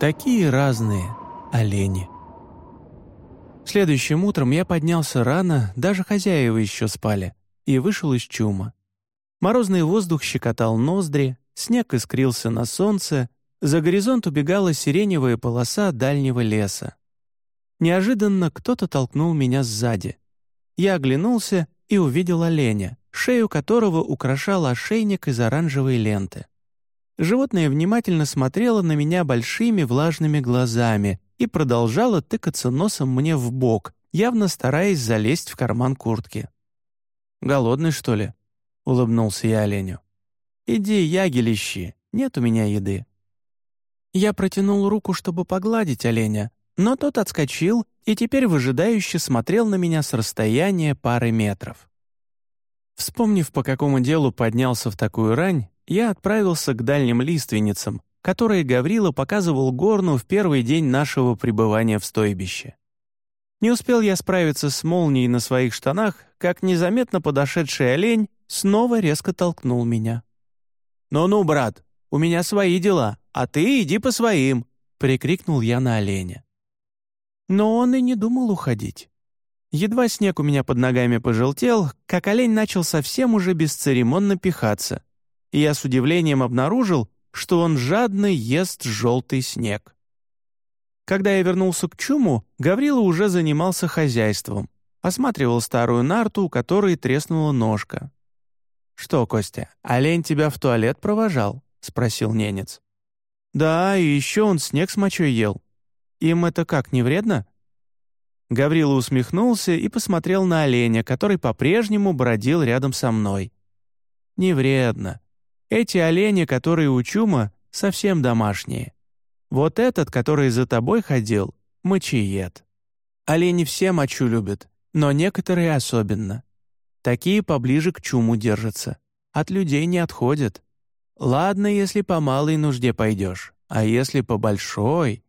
Такие разные олени. Следующим утром я поднялся рано, даже хозяева еще спали, и вышел из чума. Морозный воздух щекотал ноздри, снег искрился на солнце, за горизонт убегала сиреневая полоса дальнего леса. Неожиданно кто-то толкнул меня сзади. Я оглянулся и увидел оленя, шею которого украшал ошейник из оранжевой ленты. Животное внимательно смотрело на меня большими влажными глазами и продолжало тыкаться носом мне в бок, явно стараясь залезть в карман куртки. «Голодный, что ли?» — улыбнулся я оленю. «Иди, ягель нет у меня еды». Я протянул руку, чтобы погладить оленя, но тот отскочил и теперь выжидающе смотрел на меня с расстояния пары метров. Вспомнив, по какому делу поднялся в такую рань, я отправился к дальним лиственницам, которые Гаврила показывал Горну в первый день нашего пребывания в стойбище. Не успел я справиться с молнией на своих штанах, как незаметно подошедший олень снова резко толкнул меня. «Ну-ну, брат, у меня свои дела, а ты иди по своим!» — прикрикнул я на оленя. Но он и не думал уходить. Едва снег у меня под ногами пожелтел, как олень начал совсем уже бесцеремонно пихаться, и я с удивлением обнаружил, что он жадно ест желтый снег. Когда я вернулся к чуму, Гаврила уже занимался хозяйством, осматривал старую нарту, у которой треснула ножка. «Что, Костя, олень тебя в туалет провожал?» — спросил ненец. «Да, и еще он снег с мочой ел. Им это как, не вредно?» Гаврила усмехнулся и посмотрел на оленя, который по-прежнему бродил рядом со мной. «Не вредно. Эти олени, которые у чума, совсем домашние. Вот этот, который за тобой ходил, мочиед. Олени все мочу любят, но некоторые особенно. Такие поближе к чуму держатся. От людей не отходят. Ладно, если по малой нужде пойдешь, а если по большой...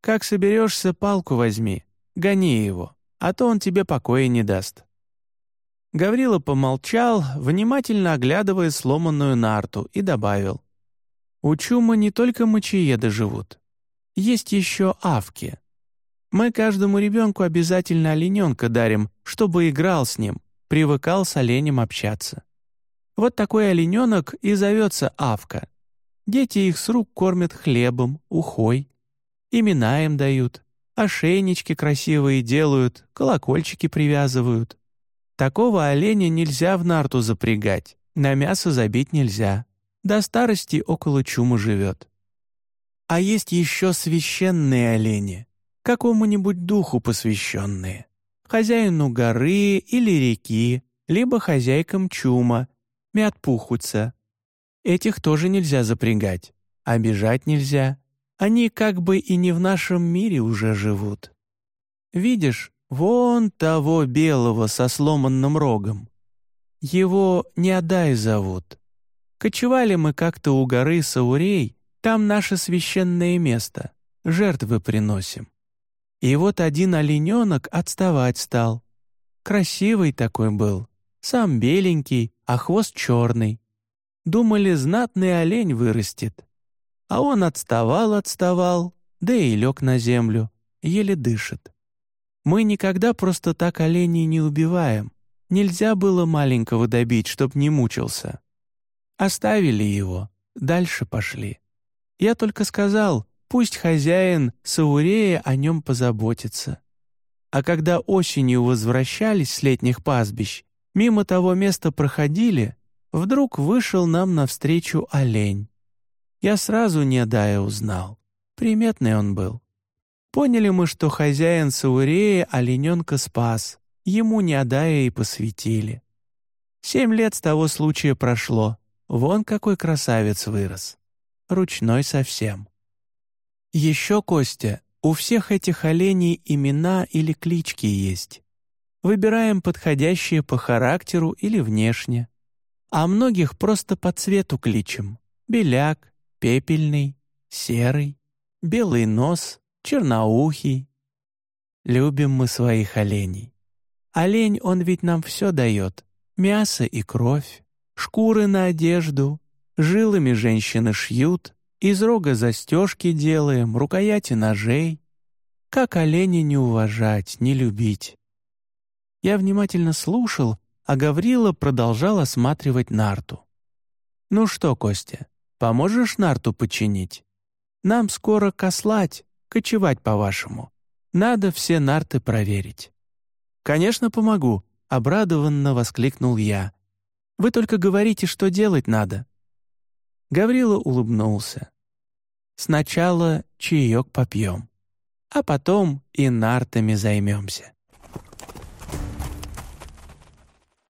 Как соберешься, палку возьми, гони его, а то он тебе покоя не даст. Гаврила помолчал, внимательно оглядывая сломанную нарту, и добавил. «У чума не только мочиеды живут. Есть еще авки. Мы каждому ребенку обязательно олененка дарим, чтобы играл с ним, привыкал с оленем общаться. Вот такой олененок и зовется авка. Дети их с рук кормят хлебом, ухой. Имена им дают, ошейнички красивые делают, колокольчики привязывают. Такого оленя нельзя в нарту запрягать, на мясо забить нельзя. До старости около чумы живет. А есть еще священные олени, какому-нибудь духу посвященные. Хозяину горы или реки, либо хозяйкам чума, мятпухутся. Этих тоже нельзя запрягать, обижать нельзя. Они как бы и не в нашем мире уже живут. Видишь, Вон того белого со сломанным рогом. Его Неодай зовут. Кочевали мы как-то у горы Саурей, там наше священное место, жертвы приносим. И вот один олененок отставать стал. Красивый такой был, сам беленький, а хвост черный. Думали, знатный олень вырастет. А он отставал-отставал, да и лег на землю, еле дышит. Мы никогда просто так оленей не убиваем. Нельзя было маленького добить, чтоб не мучился. Оставили его, дальше пошли. Я только сказал, пусть хозяин Саурея о нем позаботится. А когда осенью возвращались с летних пастбищ, мимо того места проходили, вдруг вышел нам навстречу олень. Я сразу не Дая узнал. Приметный он был. Поняли мы, что хозяин Саурея олененка спас, ему не отдая и посвятили. Семь лет с того случая прошло, вон какой красавец вырос. Ручной совсем. Еще, Костя, у всех этих оленей имена или клички есть. Выбираем подходящие по характеру или внешне. А многих просто по цвету кличем. Беляк, пепельный, серый, белый нос, черноухий. Любим мы своих оленей. Олень, он ведь нам все дает. Мясо и кровь, шкуры на одежду, жилами женщины шьют, Из рога застежки делаем, рукояти ножей. Как оленя не уважать, не любить?» Я внимательно слушал, а Гаврила продолжал осматривать нарту. «Ну что, Костя, поможешь нарту починить? Нам скоро кослать, кочевать по-вашему. Надо все нарты проверить». «Конечно, помогу», — обрадованно воскликнул я. «Вы только говорите, что делать надо». Гаврила улыбнулся. «Сначала чаек попьем, а потом и нартами займемся».